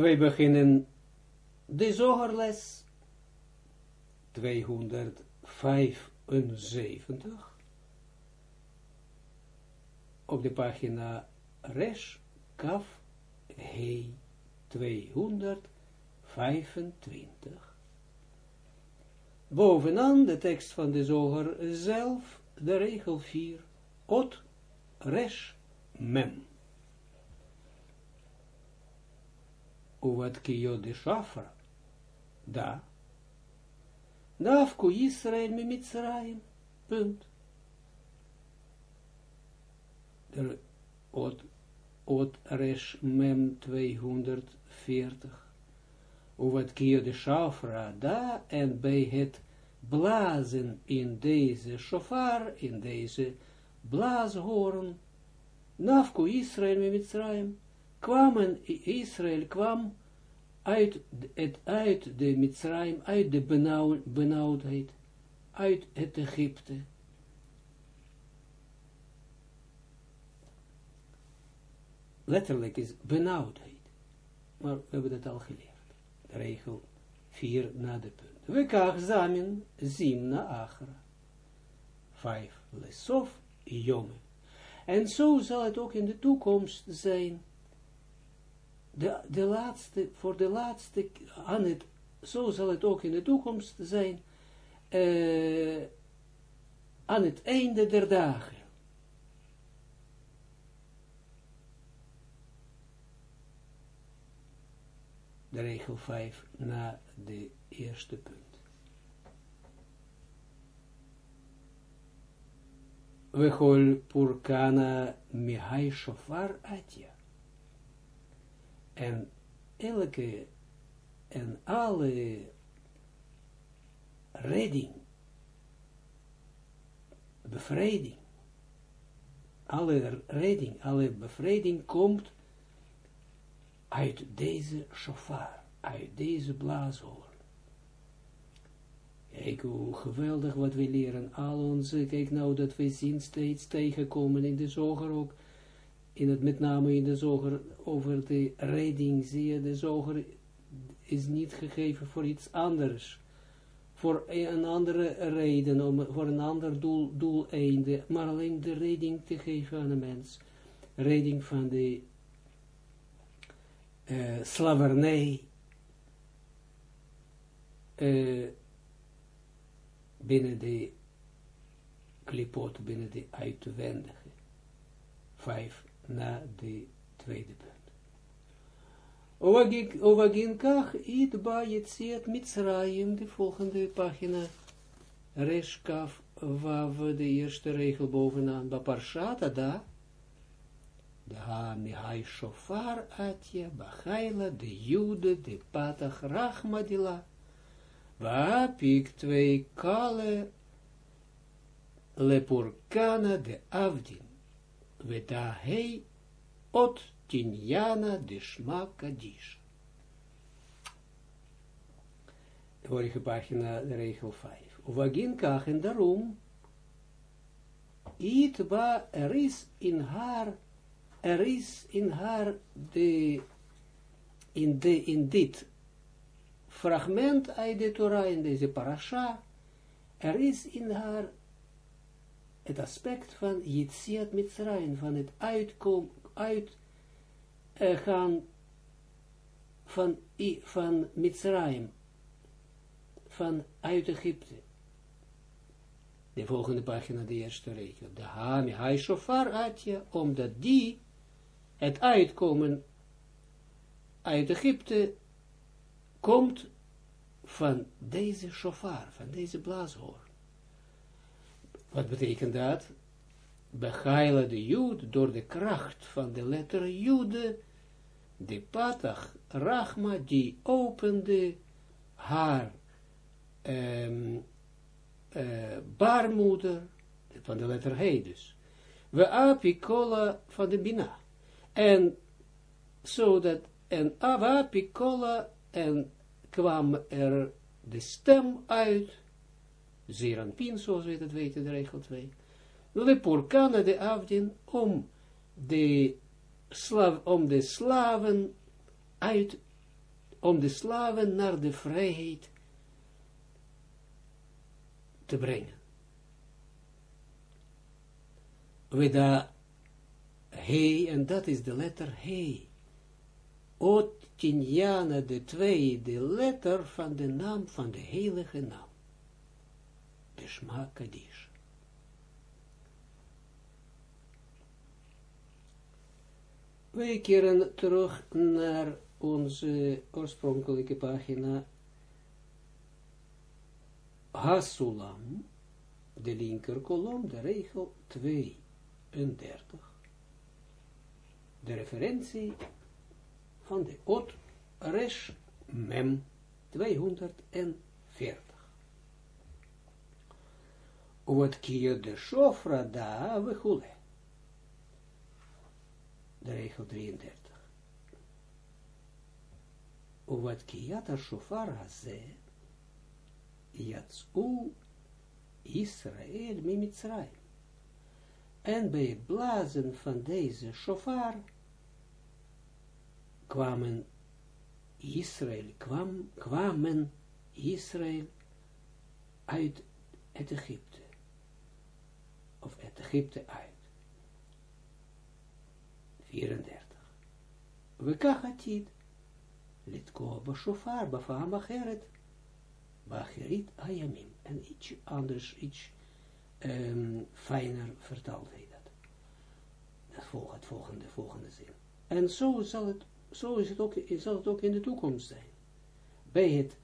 Wij beginnen de zogerles 275 op de pagina Resh Kaf Hei 225. Bovenaan de tekst van de zoger zelf, de regel 4, Ot Resh Mem. Kiyo de shafra, da, Nafku Israël me Mitzrayim, punt. De Ot, Ot Resh Mem 240. Uwat kiyo de shafra, da, en bij het blazen in deze shofar, in deze blaashoorn, Nafku Israël me Mitzrayim, kwamen, Israël kwam uit, uit de Mitzrayim, uit de benauw, benauwdheid, uit het Egypte. Letterlijk is benauwdheid. Maar we hebben dat al geleerd. Regel 4 na de punt. We kach zamen zim na achra. 5 lesof yome. En zo zal het ook in de toekomst zijn de, de laatste, voor de laatste, aan het, zo zal het ook in de toekomst zijn, uh, aan het einde der dagen. De regel 5 na de eerste punt. We hol purkana mihai shofar atja en elke en alle redding, bevrijding, alle redding, alle bevrijding komt uit deze shofar, uit deze blaashoorn. Kijk hoe geweldig wat we leren, al onze, kijk nou dat we zien steeds tegenkomen in de zoger ook, in het met name in de zoger over de redding, zie je, de zoger is niet gegeven voor iets anders, voor een andere reden, om, voor een ander doel, doeleinde, maar alleen de redding te geven aan de mens, redding van de uh, slavernij, uh, binnen de klipot, binnen de uitwendige. Vijf na de tweede punt. Ovagin kach it ba jetziat mitzrayim, de volgende pagina, reshkaf wav, de eerste regel bovenaan, ba parshata da, mihai shofar atja, bachaila, de jude, de patach rachmadila, va pik twee kale, lepurkana de avdin, Veda hei ot tinjana de shma kadish. De vorige pagina, de regel 5. Uvagin kach en daarom, er is in haar, er is in haar de, in, de, in dit fragment uit de Torah, in deze parasha, er is in haar het aspect van Yitsiat Mitzrayim, van het uitkom, uit uh, gaan van, van Mitzrayim, van uit Egypte. De volgende pagina, de eerste regel. De Hami, Hai Shofar Atja, omdat die, het uitkomen uit Egypte, komt van deze shofar, van deze blaashoor. Wat betekent dat? Begaila de Jood door de kracht van de letter Jude, de patach Rachma, die opende haar um, uh, baarmoeder, van de letter He dus. We apikola van de Bina. En zodat, en apikola, en kwam er de stem uit, zeer pin, zoals we dat weten, de regel 2. Le purkana de afdien om de, slav, om de slaven uit om de slaven naar de vrijheid te brengen. We da he, en dat is de letter he. Ot Tinjana, de tweede letter van de naam van de heilige naam. Kadish. Wij keren terug naar onze oorspronkelijke pagina Hasulam, de linker kolom, de regel 32. De referentie van de Ot Resh Mem 240. Wat kier de shofra da we De regel 33. Wat kiat shofar haze Yatsu Israël Mimitzrayim. En bij het blazen van deze shofar kwamen Israël, kwam, kwamen Israël uit het Egypte. Egypte uit. 34. We kachatid. Litko shofar bafam acheret. Bacherit Ayamim. En iets anders, iets um, fijner vertaalt hij dat. Dat volgt het volgende, volgende zin. En zo zal het, zo is het ook, zal het ook in de toekomst zijn. Bij het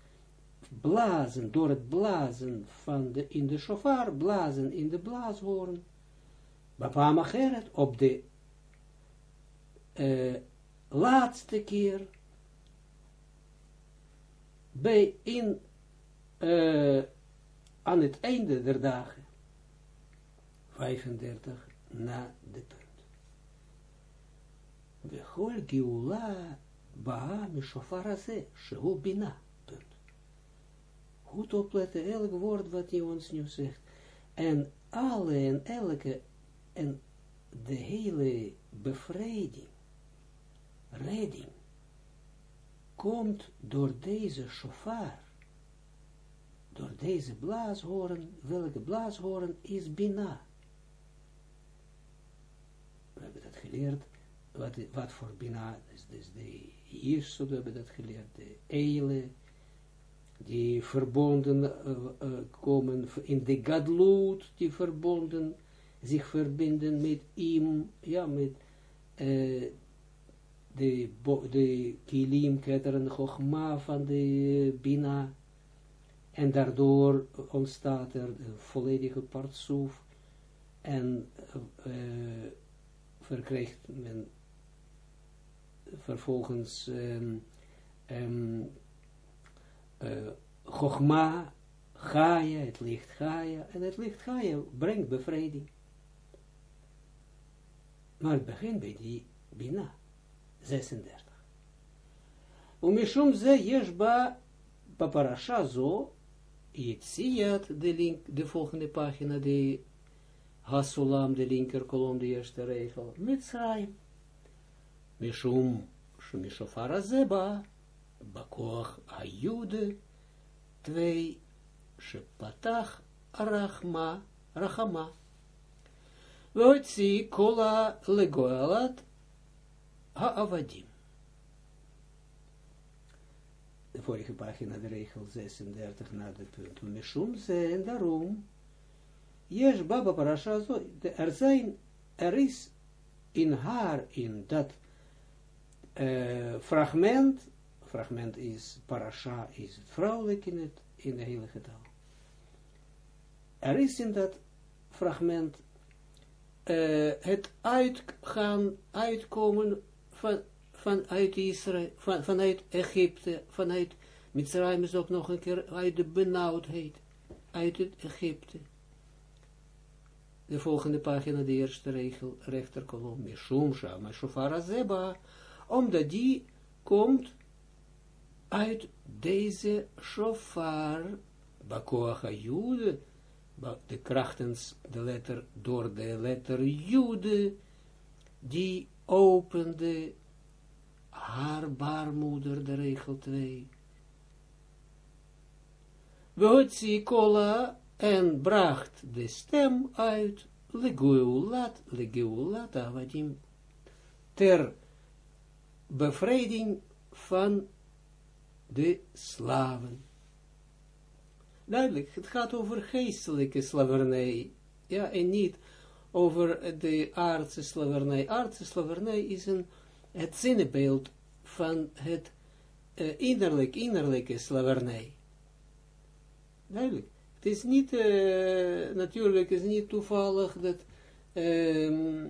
blazen, door het blazen van de, in de shofar, blazen in de blaashoorn, Bapamacheret, op de uh, laatste keer, bij in uh, aan het einde der dagen, 35 na de punt. We hol geula ba mishofar bina, punt. Goed opletten, elk woord wat hij ons nu zegt. En alle en elke, en de hele bevrijding, redding, komt door deze shofar door deze blaashoren, welke blaashoren is Bina. We hebben dat geleerd, wat, wat voor Bina is, dus de Jirsut, we hebben dat geleerd, de Eile, die verbonden uh, uh, komen in de Gadlut, die verbonden, zich verbinden met Im, ja, met uh, de, de Kilim, Chogma van de Bina, en daardoor ontstaat er een volledige partsoef en uh, verkrijgt men vervolgens um, um, uh, Chogma, Gaia, het licht Gaia, en het licht Gaia brengt bevrijding. Maar het begint bij die Bina, 36. Umishum ze yeshba paparasha zo, Yitziat, de link, de volgende pagina, de Hasulam, de linker kolom, de eerste regel, Mitzrayim. Mishum, Shumishofar Azeba, Bakoach Ayude, twee, Shepatach Rachma, Rachama. Weotzi kola legoelat ha'avadim. de vorige pagina, de regel 36 na de punt. Mishum ze en daarom, Jesh Baba Parasha zo, er zijn, er is in haar, in dat uh, fragment, fragment is, Parasha is vrouwelijk in, het, in de hele getal. Er is in dat fragment uh, het uitgaan, uitkomen van vanuit Israël, van, vanuit Egypte, vanuit Mitzrayim is ook nog een keer uit de benauwdheid, uit het Egypte. De volgende pagina, de eerste regel, rechterkolom, Mishum Shama Azeba, omdat die komt uit deze shofar, Bakoach Jude, de krachtens, de letter, door de letter Jude, die opende haar baarmoeder, de regel 2. Weotzi kola en bracht de stem uit, legeulat, legeulat avadim, ter bevrijding van de slaven. Duidelijk, het gaat over geestelijke slavernij, ja, en niet over de aardse slavernij. Aardse slavernij is een, het zinnebeeld van het uh, innerlijk, innerlijke slavernij. Duidelijk. Het is niet, uh, natuurlijk, is niet toevallig dat, uh,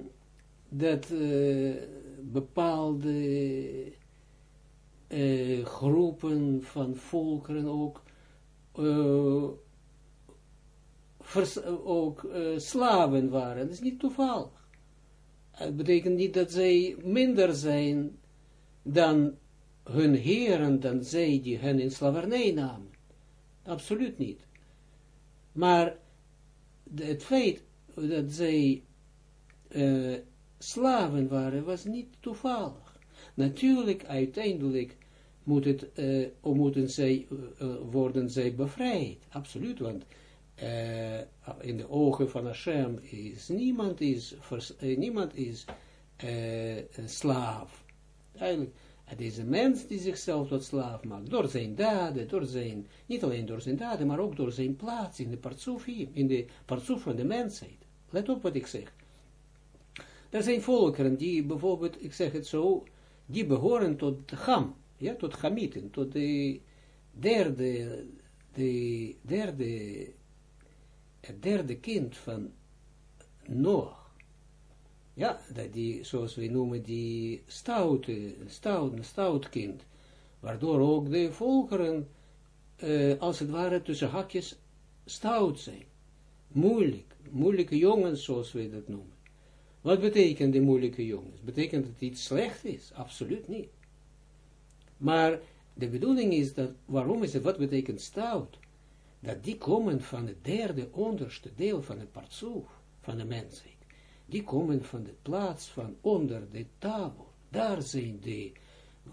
dat uh, bepaalde groepen van volkeren ook vers, ook uh, slaven waren. Dat is niet toevallig. Het betekent niet dat zij minder zijn dan hun heren, dan zij die hen in slavernij namen. Absoluut niet. Maar het feit dat zij slaven waren, was niet toevallig. Natuurlijk, uiteindelijk moet het, uh, moeten zij, uh, worden zij bevrijd. Absoluut, want uh, in de ogen van Hashem is niemand is, niemand is een slaaf. Eigenlijk, het is een mens die zichzelf tot slaaf maakt, door zijn daden, door zijn, niet alleen door zijn daden, maar ook door zijn plaats in de partsoef, in de partsoef van de mensheid. Let op wat ik zeg. Er zijn volkeren die bijvoorbeeld, ik zeg het zo, die behoren tot Ham, ja, tot Hamieten, tot de derde, de derde het derde kind van Noach. Ja, dat die, zoals we noemen, die stoute, stout, stout kind, waardoor ook de volkeren, uh, als het ware, tussen hakjes stout zijn. Moeilijk, moeilijke jongens, zoals we dat noemen. Wat betekent de moeilijke jongens? Betekent dat iets slecht is? Absoluut niet. Maar de bedoeling is dat, waarom is het, wat betekent stout? dat die komen van het derde onderste deel van het partsoef, van de mensheid. Die komen van de plaats van onder de tafel. Daar zijn de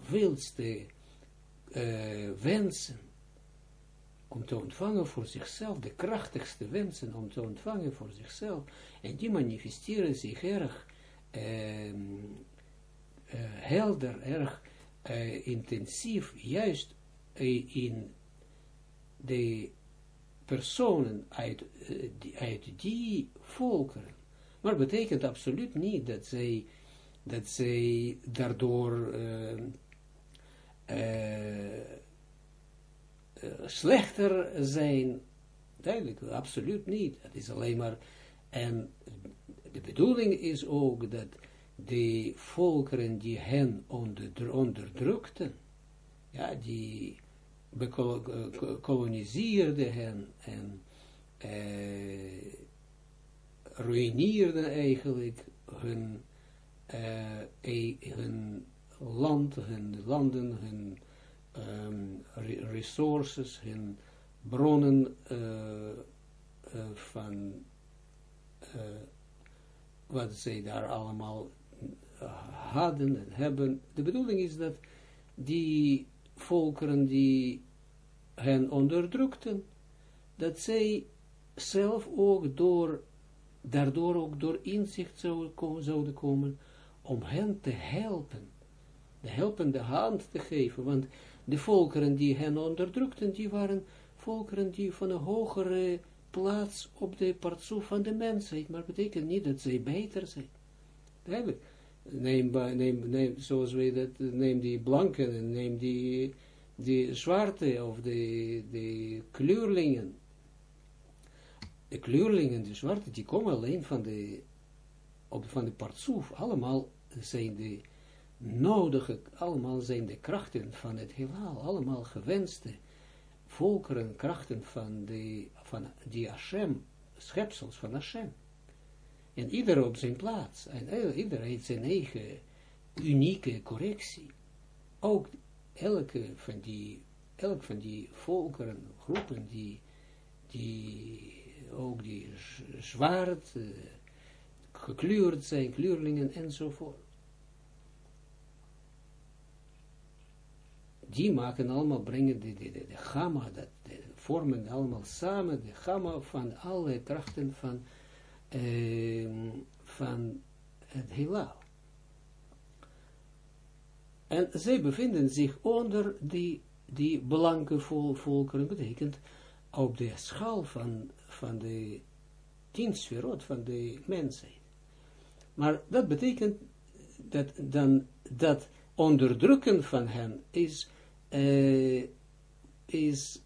wildste uh, wensen om te ontvangen voor zichzelf, de krachtigste wensen om te ontvangen voor zichzelf. En die manifesteren zich erg uh, uh, helder, erg intensief, juist in de personen uit, uh, die, uit die volkeren. Maar betekent absoluut niet dat zij, dat zij daardoor uh, uh, slechter zijn. Duidelijk, absoluut niet. Het is alleen maar, en de bedoeling is ook dat de volkeren die hen onder, onderdrukten, ja, die koloniseerde hen en uh, ruïneerde eigenlijk hun, uh, hun land, hun landen, hun um, resources, hun bronnen uh, van wat zij daar allemaal hadden en hebben. De bedoeling is dat die volkeren die hen onderdrukten, dat zij zelf ook door, daardoor ook door inzicht zouden komen, om hen te helpen, de helpende hand te geven, want de volkeren die hen onderdrukten, die waren volkeren die van een hogere plaats op de partsoef van de mensheid, maar betekent niet dat zij beter zijn. Duidelijk neem, neem, neem, zoals we dat, neem die blanke, neem die, die zwarte, of de, de kleurlingen. De kleurlingen, de zwarte, die komen alleen van de, op, van de partsoef. Allemaal zijn de nodige, allemaal zijn de krachten van het heelal, allemaal gewenste volkeren, krachten van, de, van die Hashem, schepsels van Hashem. En ieder op zijn plaats. En ieder heeft zijn eigen unieke correctie. Ook elke van die, elk van die volkeren, groepen, die, die ook die zwart, uh, gekleurd zijn, kleurlingen enzovoort. die maken allemaal, brengen de, de, de, de gamma, dat, vormen allemaal samen de gamma van alle krachten van, uh, van het heelal. En zij bevinden zich onder die, die belangenvol volkeren, betekent op de schaal van, van de tien van de mensheid. Maar dat betekent dat dan dat onderdrukken van hen is, uh, is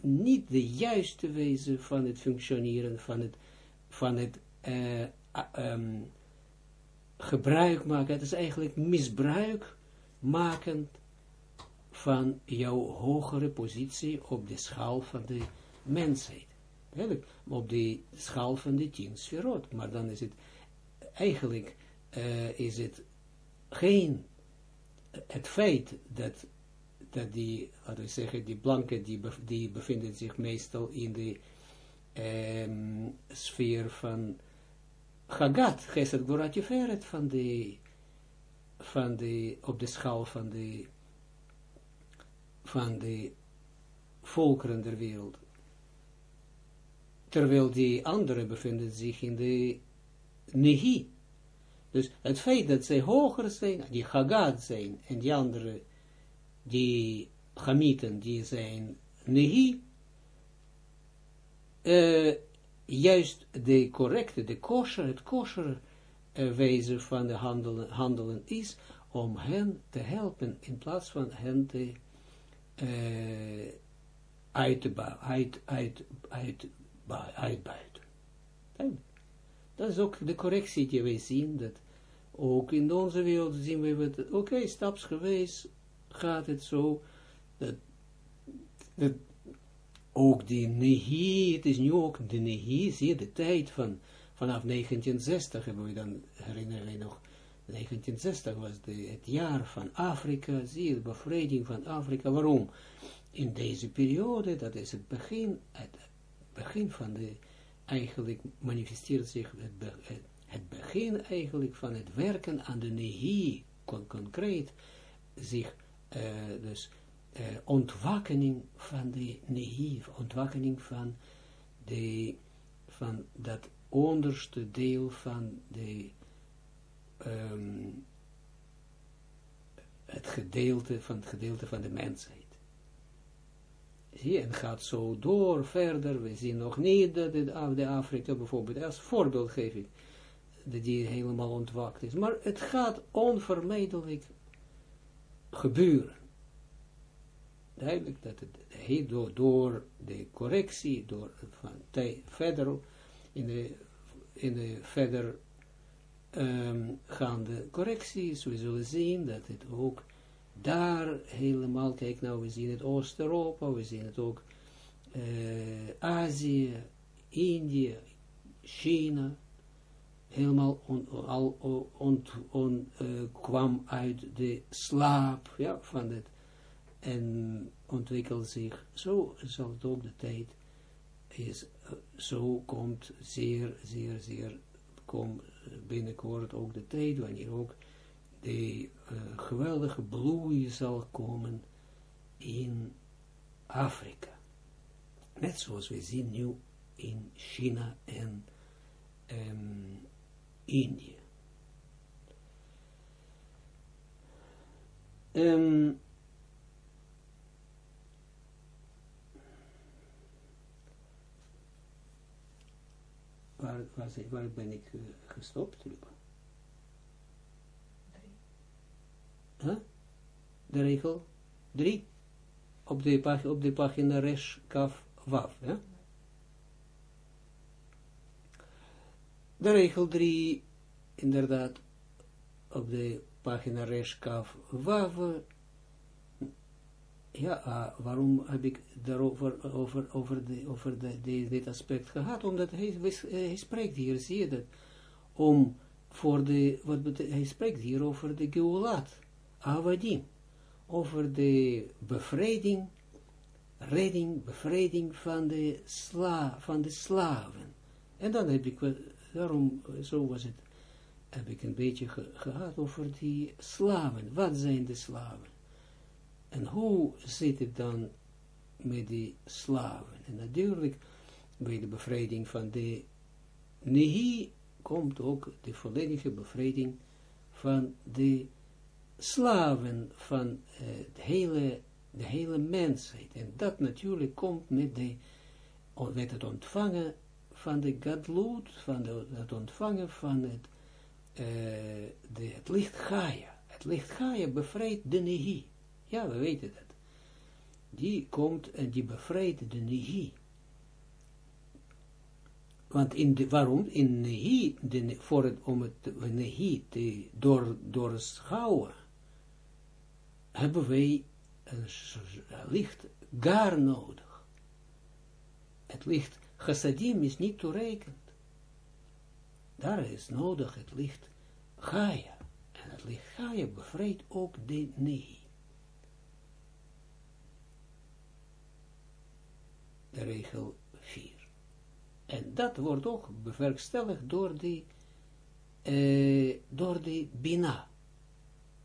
niet de juiste wijze van het functioneren, van het, van het uh, um, gebruik maken. Het is eigenlijk misbruik maken van jouw hogere positie op de schaal van de mensheid. Op de schaal van de tien sferot. Maar dan is het eigenlijk uh, is het geen het feit dat dat die, laten we zeggen, die blanken, die, die bevinden zich meestal in de sfeer van Chagat, Geset Gorat Jeferet, van de, van de, op de schaal van de, van de volkeren der wereld. Terwijl die anderen bevinden zich in de Nehi. Dus het feit dat zij hoger zijn, die Chagat zijn, en die anderen die Hamieten, die zijn Nehi, uh, juist de correcte, de kosher, het kosher uh, wijze van de handelen, handelen is, om hen te helpen, in plaats van hen te uh, uit, uit, uit, uit, uitbuiten. Dat is ook de correctie die wij zien, dat ook in onze wereld zien we oké, okay, stapsgewijs gaat het zo, dat ook die nehi, het is nu ook de nehi, zie je, de tijd van, vanaf 1960 hebben we dan, herinner je nog, 1960 was de, het jaar van Afrika, zie je, de bevrijding van Afrika, waarom? In deze periode, dat is het begin, het begin van de, eigenlijk manifesteert zich het, het begin eigenlijk van het werken aan de nehi, concreet, zich uh, dus uh, van de nehiv, ontwakening van, de, van dat onderste deel van de um, het gedeelte van het gedeelte van de mensheid. Zie, en gaat zo door verder. We zien nog niet dat de Afrika bijvoorbeeld, als voorbeeld geef ik, dat die helemaal ontwakt is. Maar het gaat onvermijdelijk gebeuren. Duidelijk dat het door, door de correctie, door van verder, in de, in de verder um, gaande correcties, we zullen zien dat het ook daar helemaal, kijk nou, we zien het Oost-Europa, we zien het ook uh, Azië, Indië, China, helemaal on, al on, on, uh, kwam uit de slaap ja, van het en ontwikkelt zich. Zo zal het ook de tijd is, uh, zo komt zeer, zeer, zeer, kom binnenkort ook de tijd, wanneer ook de uh, geweldige bloei zal komen in Afrika. Net zoals we zien nu in China en um, Indië. Um, waar, waar, waar ben ik uh, gestopt, Luba? Huh? De regel 3 op de, pagina, op de pagina Resh Kaf Waf. Ja? De regel 3, inderdaad, op de pagina Reshkaf Wav. Ja, uh, waarom heb ik daarover over, over, de, over de, dit aspect gehad? Omdat hij, hij spreekt hier, zie je dat, om voor de, wat betekent, hij spreekt hier over de Geulat, Avadim, over de bevrijding, redding, bevrijding van de, sla, van de slaven. En dan heb ik daarom, zo was het, heb ik een beetje ge, gehad over die slaven. Wat zijn de slaven? En hoe zit het dan met die slaven? En natuurlijk, bij de bevrijding van de Nehi, komt ook de volledige bevrijding van de slaven van uh, de, hele, de hele mensheid. En dat natuurlijk komt met, de, met het ontvangen van de gadloed, van het ontvangen van het, uh, de, het licht Gaia. Het licht Gaia bevrijdt de Nehi. Ja, we weten dat. Die komt en die bevrijdt de Nehi. Want in de, waarom? In Nehi, de, voor het, om het Nehi te door, doorschouwen, hebben wij een licht gar nodig. Het licht chassadim is niet toereikend. Daar is nodig het licht Gaia. En het licht Gaia bevrijdt ook de Nehi. De regel 4. En dat wordt ook bewerkstelligd door die, uh, door de Bina,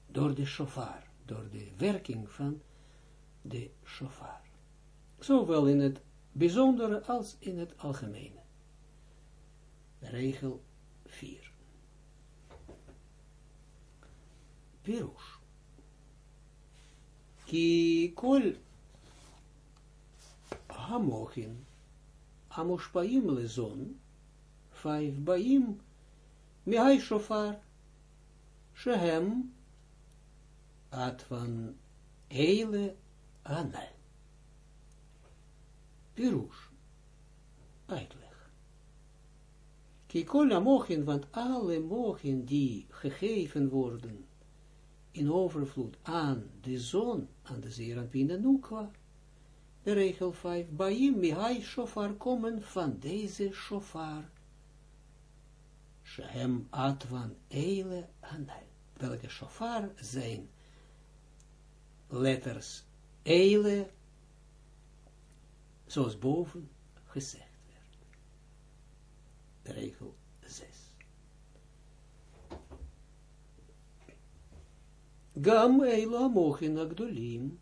door de shofar, door de werking van de shofar. Zowel in het bijzondere als in het algemene. Regel 4. Pirush. Ki kol hamochin amushpaim lezon, vijf baim, mihai shofar, shehem, atvan eile anal. Pirush, uitleg. Kikola mogen, want alle mogen die gegeven worden in overvloed aan de zon, aan de Zeranpina Nukwa, regel 5, Baim mihai shofar komen van deze shofar. Shehem atvan eile anal. Welke shofar zijn letters eile, zoals boven gezegd werd. Regel 6. Gam eila mochin agdolim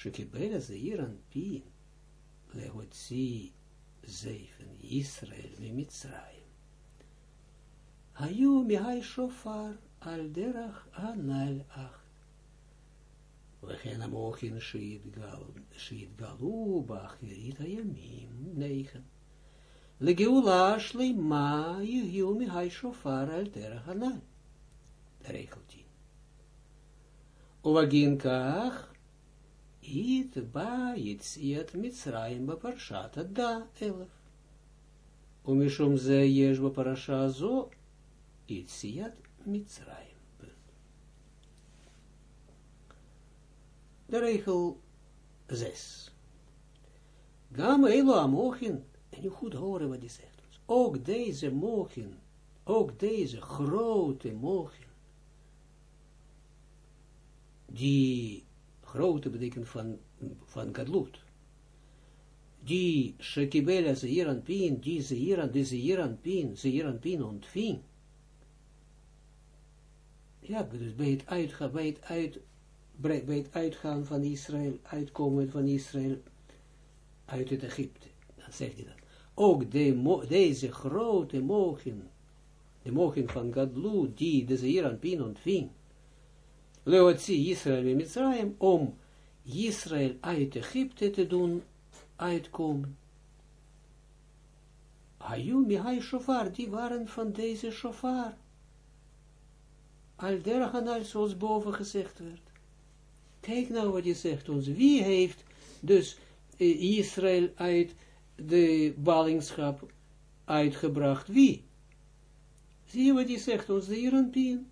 שקיבל הזעיר אנפין להוציא זייפן ישראל ממצרים. היו מהי שופר על דרך הנ"ל אך. וכן המוחין שהתגלו באחרית הימים, נייכן. לגאולה שלמה יהיו מהי שופר על דרך הנ"ל. דרך ובגין כך it ba yitziat mitzrayim elef. Umishum ze yesh ba parasha zo yitziat mitzrayim. De regel 6. Gam elo amochin, en je goed horen wat hij zegt. Ook deze mochin, ook deze grote mochin, die grote betekent van, van gadlut. Die shekibela zeiran pin, die zeiran, die zeiran pin, zeiran pin ontving. Ja, dus bij het uitgaan, bij het, uit, bij het uitgaan van Israël, uitkomen van Israël uit het Egypte, dan zegt hij dat. Ook de, deze grote mogen, de mogen van Gadlut, die de Zeiran Pin ontving, Leotzi Israël in Mitzrayim, om Israël uit Egypte te doen uitkomen. Hayu mihai shofar, die waren van deze shofar. Al derganal, zoals boven gezegd werd. Kijk nou wat je zegt ons. Wie heeft dus Israël uit de ballingschap uitgebracht? Wie? Zie je wat je zegt ons, de Iranpien?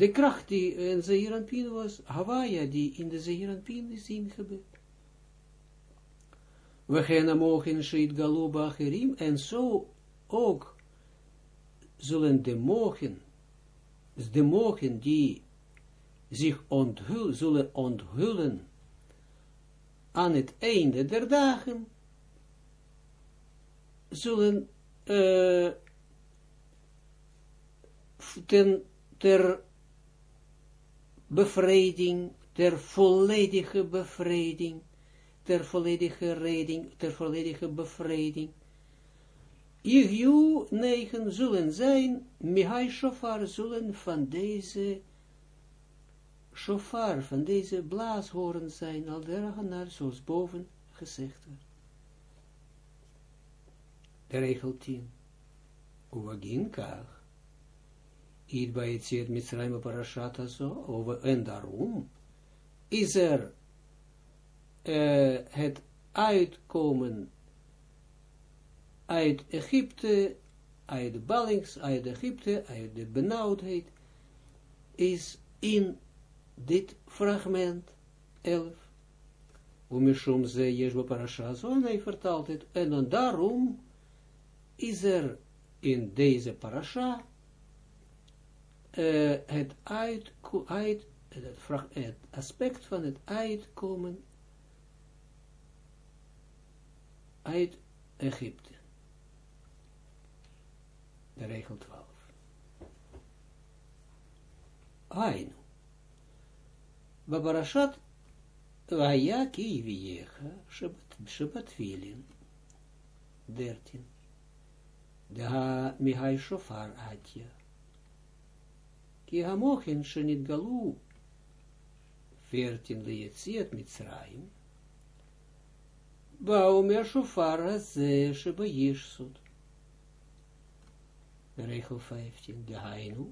De kracht die in Zeeranpien was, Hawaii, die in de Zeeranpien is ingebed. We gaan mogen Sheid Galuba Acherim, en zo ook zullen de mogen, dus de mogen die zich onthul, zullen onthullen aan het einde der dagen, zullen uh, ten, ter bevrijding, ter volledige bevrijding, ter volledige reding, ter volledige bevrijding. Igju negen zullen zijn, Mihai Shofar zullen van deze shofar, van deze blaashoren zijn, al naar zoals boven gezegd werd. De regel 10. Uwagin kach. Id zeer Mitzrayim parashata zo, over, en daarom is er het uitkomen uit Egypte, uit de ballings, uit Egypte, uit de benauwdheid, is in dit fragment 11. Umishum ze Jeshua Parasha, zo hij vertaalt en daarom is er in deze parasha uh, het, uit, uit, het, aspect van het uitkomen uit Egypte. De regel 12. Ainu. Ki viecha Shabbat Vilin. 13. Da mihai shofar atja. Ki hamochin shenit galu. 14 lietziet mitzrayim. Baumer shofar ze shebayishsut. Regel 15. Gehainu.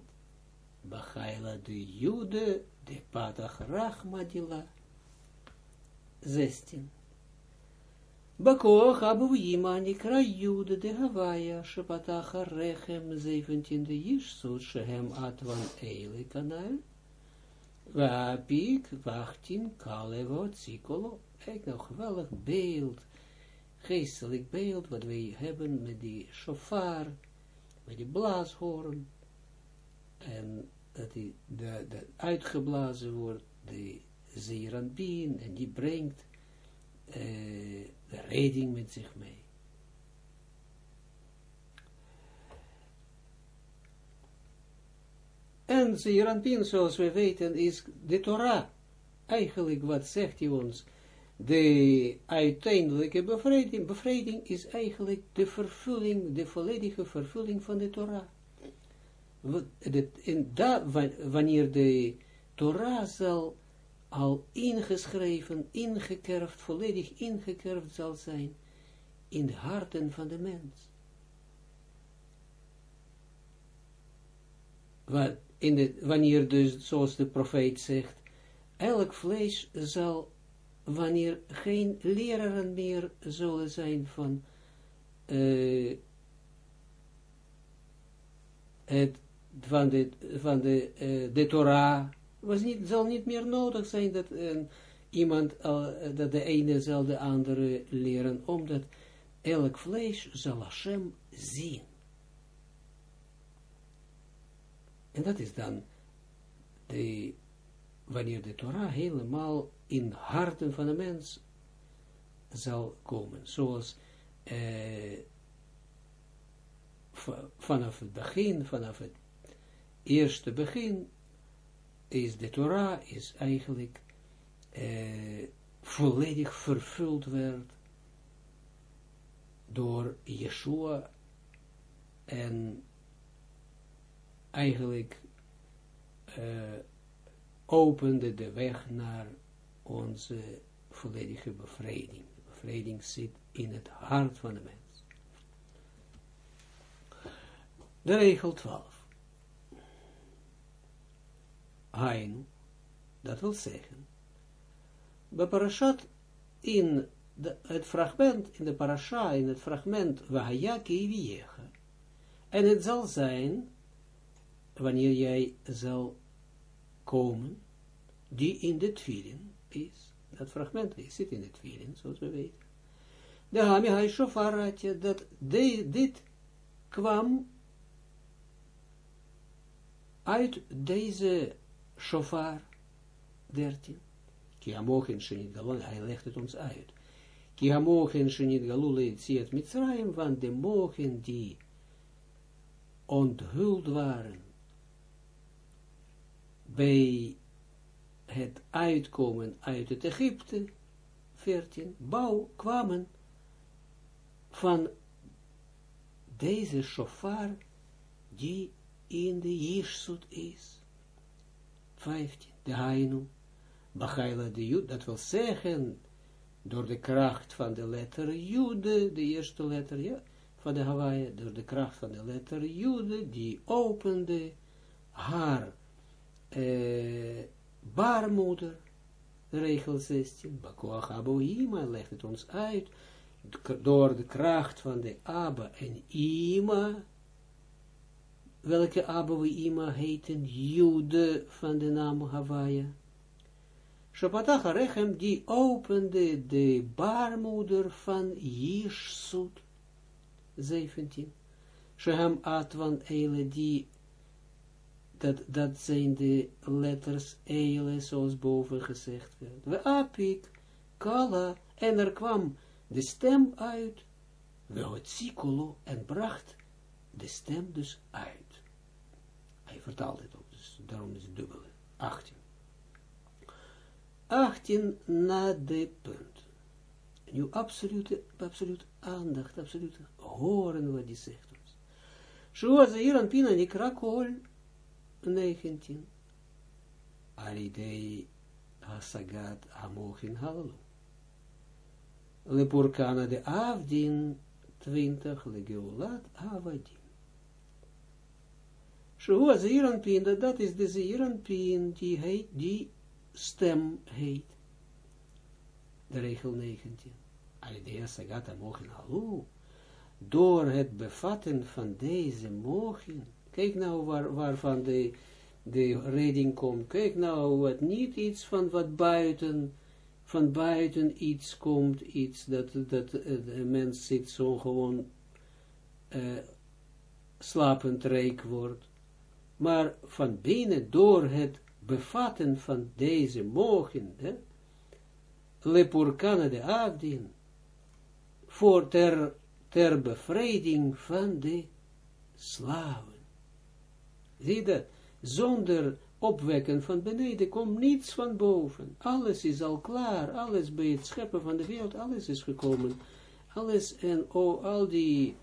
Bachaila de jude de patach rachmadila. 16. Bakoch abu yima nikra jude de Hawaia, shepatach rechem 17 de Yishsut, shehem atvan eile kanal, Waapik, wachtin, kalevo, tsikolo. Kijk nou, geweldig beeld, geestelijk beeld, wat wij hebben met die shofar, met die blaashoorn, en dat die de, uitgeblazen wordt, de zeeranbien, en die brengt uh, de redding met zich mee. En zeeranbien, zoals we weten, is de Torah. Eigenlijk, wat zegt hij ons? De uiteindelijke bevrijding, bevrijding is eigenlijk de vervulling, de volledige vervulling van de Torah. En da, wanneer de Torah zal al ingeschreven, ingekerfd, volledig ingekerfd zal zijn in de harten van de mens. In wanneer dus, zoals de profeet zegt, elk vlees zal, wanneer geen leraren meer zullen zijn van uh, het, van de, van de, uh, de Torah, was niet, zal niet meer nodig zijn dat uh, iemand, uh, dat de ene zal de andere leren, omdat elk vlees zal Hashem zien. En dat is dan de, wanneer de Torah helemaal in harten van de mens zal komen. Zoals eh, vanaf het begin, vanaf het eerste begin, is de Torah is eigenlijk eh, volledig vervuld werd door Yeshua en eigenlijk uh, opende de weg naar onze volledige bevrijding. De bevrijding zit in het hart van de mens. De regel 12. Hainu, dat wil zeggen, bij parashat in het fragment, in de parasha, in het fragment, en het zal zijn, wanneer jij zal komen, die in de twilin is, dat fragment zit in de twilin, zoals we weten. De Hami Hai Shofaratje, dat de, dit kwam uit deze shofar 13. Ki amochen shenit galon, hij legt het ons uit. Ki shenit galule het Mitzrayim, want de mogen die onthuld waren bij het uitkomen uit het Egypte, 14, bouw, kwamen van deze shofar die in de Jirsut is. 15, de Hainu, Bachaila de Jud, dat wil zeggen, door de kracht van de letter Jude, de eerste letter, ja, van de Hawaii, door de kracht van de letter Jude, die opende haar eh, baarmoeder, regel 16, Bakoach Abohima legt het ons uit, door de kracht van de Abba en Ima, welke en Ima heten Jude van de naam Hawaii. Shabbatach Arechem, die opende de baarmoeder van Jirsut, 17. Shehem Atwan Eile, die, dat, dat zijn de letters Eile, zoals boven gezegd werd. We apik, kala, en er kwam de stem uit, we hotzikulo, en bracht de stem dus uit. Hij vertaalt het ook, dus daarom is het dubbele. 18. 18 na de punt. Nu absolute, absoluut aandacht, absoluut horen wat die zegt ons. Aan Pina Nikra Kol 19. Alidei Hasagat Amochin Halalu. Lepurkana de Avdin 20 Legeulat Avadim. Hier aan Pina, dat is de Zeeranpien die heet, die stem heet. De regel 19. Alidea Sagata Mochin Halu. Door het bevatten van deze mogen. Kijk nou waar, waarvan de, de reding komt. Kijk nou wat niet iets van wat buiten, van buiten iets komt. Iets dat, dat een mens zit zo gewoon uh, slapend rijk wordt. Maar van binnen door het bevatten van deze mogen, lepurkana de afdien, voor ter, ter bevrijding van de slaven. Zie dat, zonder opwekken van beneden komt niets van boven. Alles is al klaar, alles bij het scheppen van de wereld, alles is gekomen. Alles en oh, al die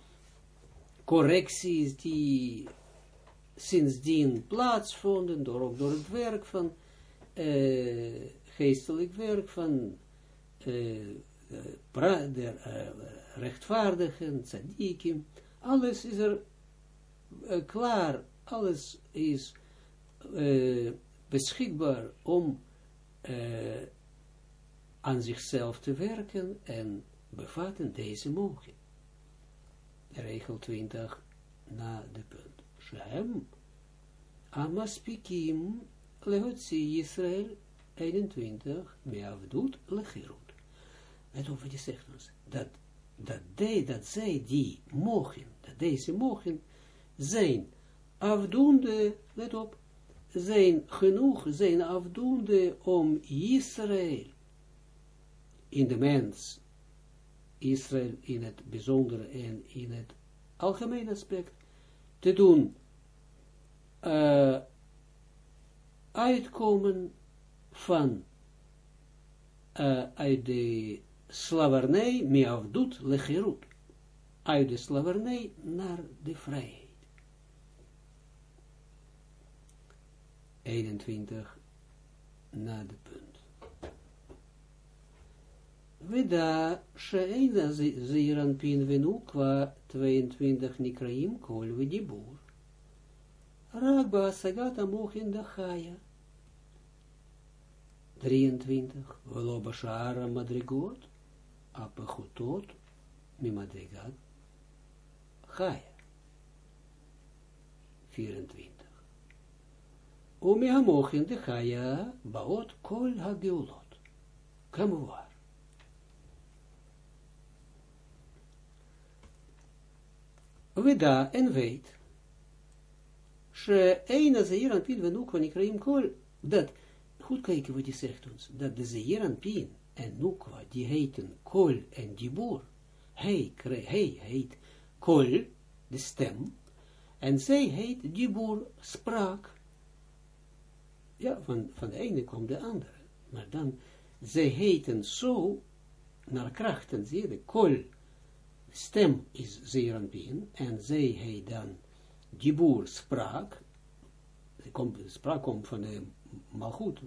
correcties die sindsdien plaatsvonden, door, ook door het werk van uh, geestelijk werk van uh, pra, der uh, rechtvaardigen, tzadikim, alles is er klaar, alles is beschikbaar om aan zichzelf te werken en bevatten deze mogen. Regel 20 na de punt. Shem, Amaspikim, Lehotzi Israël, 21, Meavdut, Lechirut. Let op wat zegt ons. Dat, dat, dat zij die mogen, dat deze mogen, zijn afdoende, let op, zijn genoeg, zijn afdoende om Israël, in de mens, Israël in het bijzondere en in het algemene aspect, te doen uh, uitkomen van uh, uit de slavernij, miavdoet lecherut, uit de slavernij naar de vrijheid. 21 na de punt. Veda sheina ziran pin venu qua 22 nikraim kol vidibur. Ragba sagata mochin de chaya. 23. Velo bashara madrigot, apechutot, mimadrigat, chaya. 24. Umi hamochin de baot kol hageulot. Kamuar. Weda en weet, Sheina Zeiran Pin Venukwa Nikraim Kol, dat, goed kijken wat hij zegt ons, dat de Zeiran Pin en Nukwa, die heten Kol en Dibur, hij, hij heet Kol, de stem, en zij heet Dibur, spraak. ja, van, van de ene komt de andere. Maar dan, ze heten zo, naar krachten, zie de kol, stem is zeeranpien, en zij heet dan Dibur spraak, komt, spraak komt van de malgoed,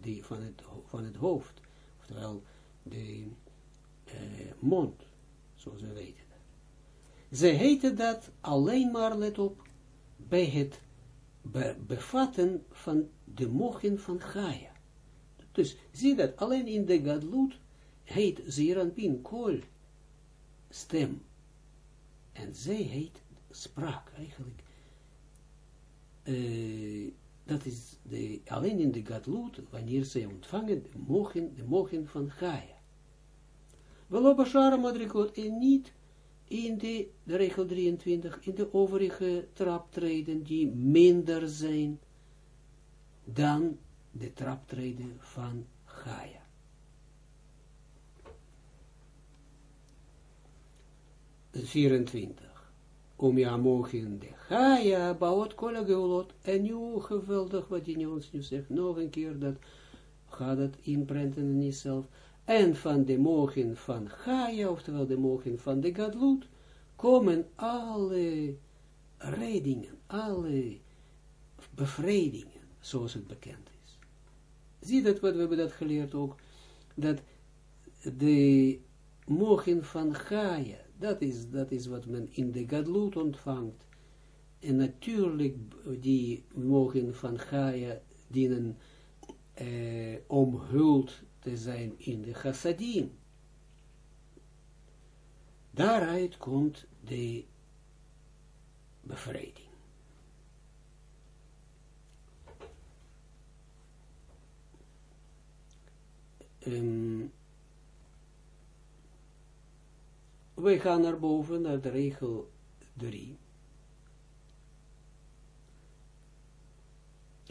die van het, van het hoofd, oftewel de eh, mond, zoals we weten. Ze heten dat alleen maar, let op, bij het bevatten van de mogen van Gaia. Dus zie dat, alleen in de Gadlut heet Zeranpin Kol stem. En zij heet spraak eigenlijk. Uh, dat is de, alleen in de Gadlut, wanneer zij ontvangen de mogen, de mogen van Gaia. Wel op Ashara Madrikot en niet in de, de regel 23, in de overige traptreden die minder zijn dan de traptreden van Gaia. De 24. Om ja mogen de Gaia bouwt kolle geolot. En nu geweldig wat je ons nu zegt. Nog een keer dat gaat het inprenten in jezelf en van de mogen van Gaia, oftewel de mogen van de Gadlut, komen alle redingen, alle bevredigingen, zoals het bekend is. Zie dat wat we hebben dat geleerd ook, dat de mogen van Gaia, dat is, dat is wat men in de Gadlut ontvangt, en natuurlijk die mogen van Gaia dienen eh, omhuld te zijn in de chassadim. Daaruit komt de bevrijding. Um, wij gaan naar boven, naar de regel 3.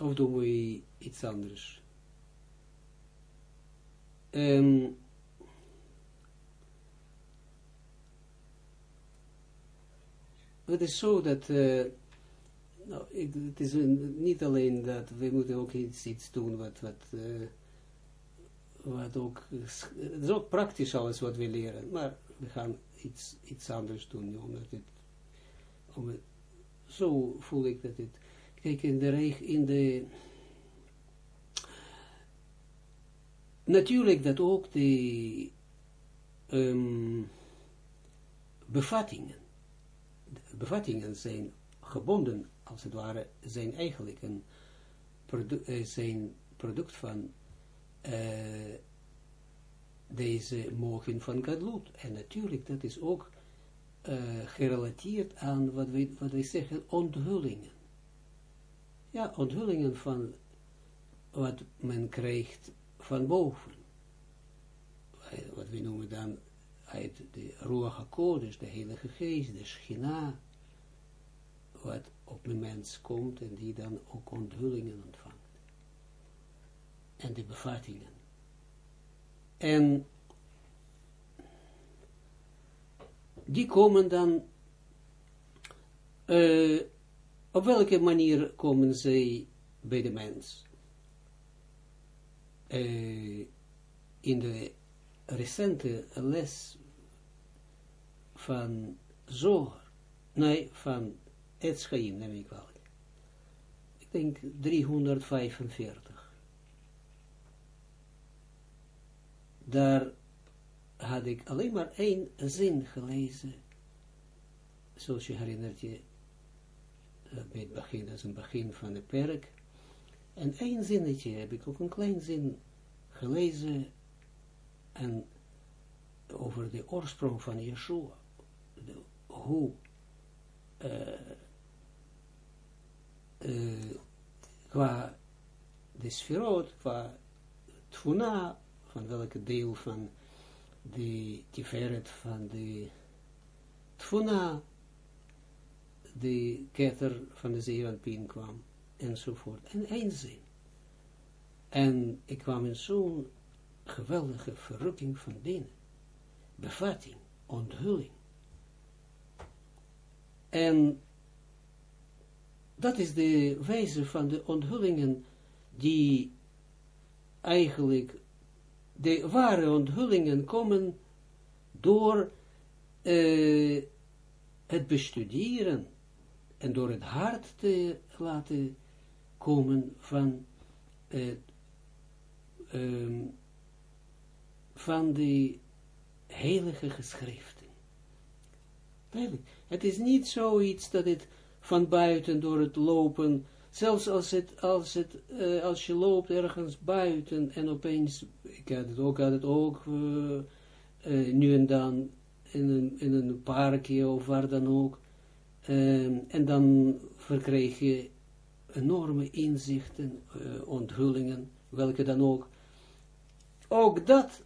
Of doen we iets anders? Um, het is zo dat, uh, nou, ik, het is niet alleen dat, we moeten ook iets, iets doen wat, wat, uh, wat ook, het is ook praktisch alles wat we leren, maar we gaan iets, iets anders doen, omdat het, om zo voel ik dat het, kijk in de, in de Natuurlijk dat ook de um, bevattingen, de bevattingen zijn gebonden, als het ware, zijn eigenlijk een uh, zijn product van uh, deze mogen van Gadlut. En natuurlijk, dat is ook uh, gerelateerd aan wat wij, wat zeggen, onthullingen. Ja, onthullingen van wat men krijgt van boven. Wat we noemen dan uit de Ruach HaKodesh, de Heilige Geest, de Schina, wat op een mens komt en die dan ook onthullingen ontvangt. En de bevattingen. En die komen dan, uh, op welke manier komen zij bij de mens? uh, in de recente les van Zohar, nee, van Etschaim, neem ik wel. Ik denk 345. Daar had ik alleen maar één zin gelezen, zoals je herinnert je, uh, bij het begin, dat een begin van de perk, en één zinnetje heb ik ook een klein zin gelezen. En over de oorsprong van Yeshua. Hoe uh, uh, qua de sferot, qua tfuna, van welke deel van de tiferet van de tfuna, de ketter van de zeeranpien kwam enzovoort. En één zin. En ik kwam in zo'n geweldige verrukking van binnen. Bevatting, onthulling. En dat is de wijze van de onthullingen die eigenlijk de ware onthullingen komen door uh, het bestuderen en door het hart te laten komen van, uh, van de heilige geschriften. Het is niet zoiets dat het van buiten door het lopen, zelfs als, het, als, het, uh, als je loopt ergens buiten en opeens, het ook, had het ook uh, uh, nu en dan in een, in een parkje of waar dan ook, en dan verkreeg je enorme inzichten, onthullingen, welke dan ook. Ook dat,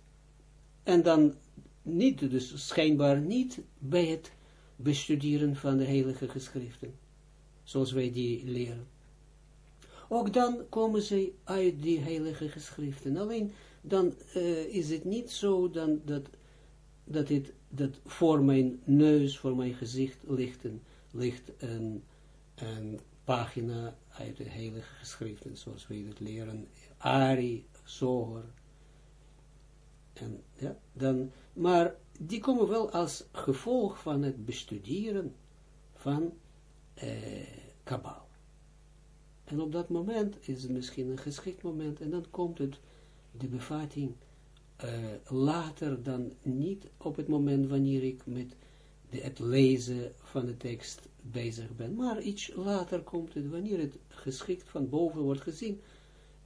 en dan niet, dus schijnbaar niet bij het bestuderen van de heilige geschriften, zoals wij die leren. Ook dan komen ze uit die heilige geschriften. Alleen dan uh, is het niet zo dan dat, dat, het, dat voor mijn neus, voor mijn gezicht ligt een, ligt een, een pagina uit de heilige geschriften, zoals wij het leren, Ari, Zohar. En ja, dan, maar die komen wel als gevolg van het bestuderen van eh. En op dat moment is het misschien een geschikt moment en dan komt het, de bevatting uh, later dan niet op het moment wanneer ik met de, het lezen van de tekst bezig ben, maar iets later komt het, wanneer het geschikt van boven wordt gezien,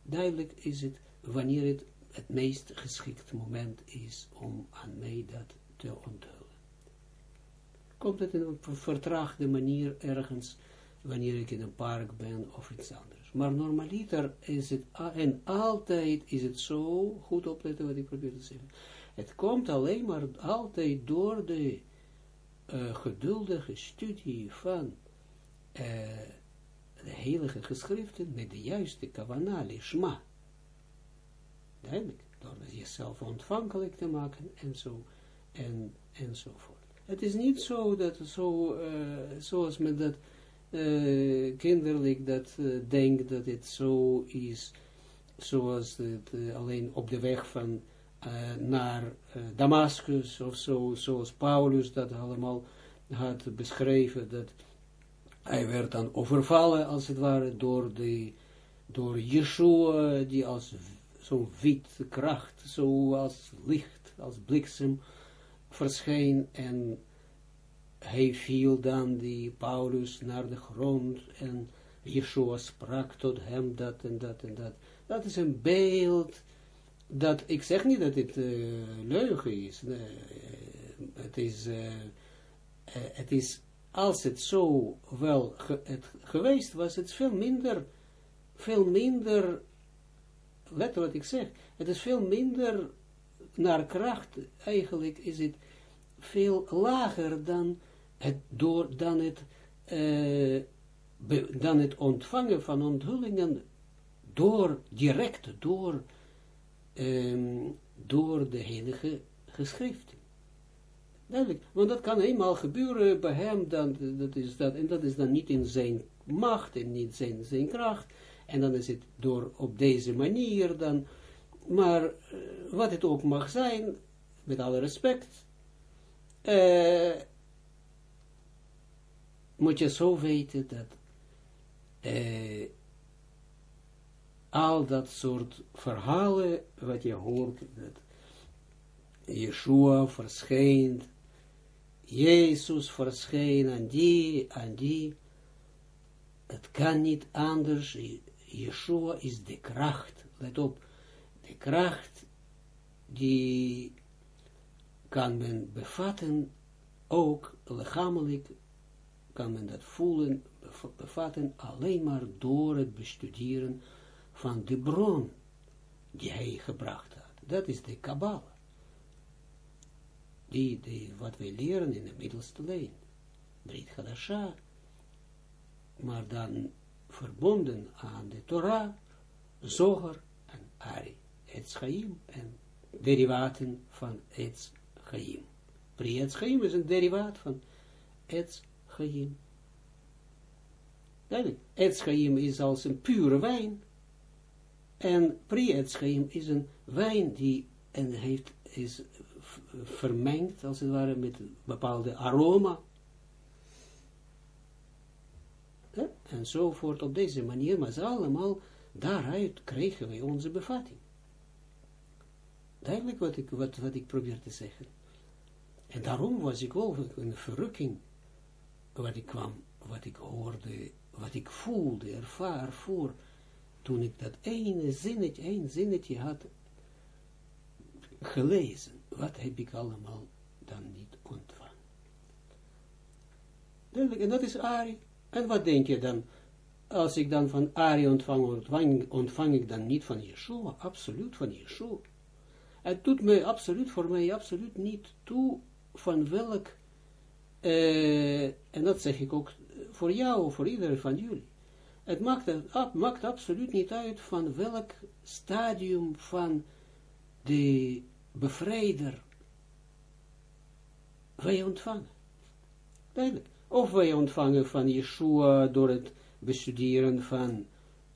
duidelijk is het wanneer het het meest geschikt moment is om aan mij dat te onthullen. Komt het in een vertraagde manier ergens, wanneer ik in een park ben of iets anders. Maar normaliter is het, en altijd is het zo, goed opletten wat ik probeer te zeggen, het komt alleen maar altijd door de uh, geduldige studie van uh, de heilige geschriften met de juiste kavanah, lishma. Duidelijk, door jezelf ontvankelijk te maken en zo, en, enzovoort. Het is niet zo dat, zo, uh, zoals men dat uh, kinderlijk dat uh, denkt, dat het zo is, zoals het alleen op de weg van naar Damascus of zo, zoals Paulus dat allemaal had beschreven, dat hij werd dan overvallen, als het ware, door, de, door Yeshua, die als zo'n wit kracht, zoals licht, als bliksem, verscheen en hij viel dan, die Paulus, naar de grond en Yeshua sprak tot hem dat en dat en dat. Dat is een beeld, dat, ik zeg niet dat het uh, leugen is, nee, het is, uh, het is, als het zo wel het geweest was, het veel minder, veel minder let wat ik zeg, het is veel minder naar kracht, eigenlijk is het veel lager dan het, door, dan het, be, dan het ontvangen van onthullingen door, direct door, um, door de heilige geschriften. Duidelijk, want dat kan eenmaal gebeuren bij hem, dan, dat is dat, en dat is dan niet in zijn macht en niet zijn, zijn kracht, en dan is het door op deze manier dan, maar uh, wat het ook mag zijn, met alle respect, uh, moet je zo weten dat uh, al dat soort verhalen, wat je hoort, dat Yeshua verschijnt, Jezus verschijnt aan die, aan die, het kan niet anders, Yeshua is de kracht, let op, de kracht die kan men bevatten, ook lichamelijk kan men dat voelen, bevatten, alleen maar door het bestuderen van de bron die hij gebracht had. Dat is de Kabbalah. Die, wat wij leren in de middelste lijn. Brit Hadasha. Maar dan verbonden aan de Torah, Zoger en Ari, Etz Chaim en derivaten van Etz Chaim. Pri Etz Chaim is een derivaat van Etz Chaim. Duidelijk, Etz is als een pure wijn. En Prietschaim is een wijn die en heeft, is vermengd, als het ware, met een bepaalde aroma. Enzovoort op deze manier, maar ze allemaal, daaruit kregen wij onze bevatting. Duidelijk wat ik, wat, wat ik probeer te zeggen. En daarom was ik wel een verrukking, wat ik kwam, wat ik hoorde, wat ik voelde, ervaar voor, toen ik dat ene zinnetje, één zinnetje had gelezen. Wat heb ik allemaal dan niet ontvangen? En dat is Ari. En wat denk je dan? Als ik dan van Ari ontvang, ontvang, ontvang ik dan niet van Yeshua? Absoluut van Yeshua. Het doet mij absoluut, voor mij absoluut niet toe van welk, uh, en dat zeg ik ook voor jou, voor iedereen van jullie. Het maakt, het maakt absoluut niet uit van welk stadium van de bevrijder wij ontvangen. Duidelijk. Of wij ontvangen van Yeshua door het bestuderen van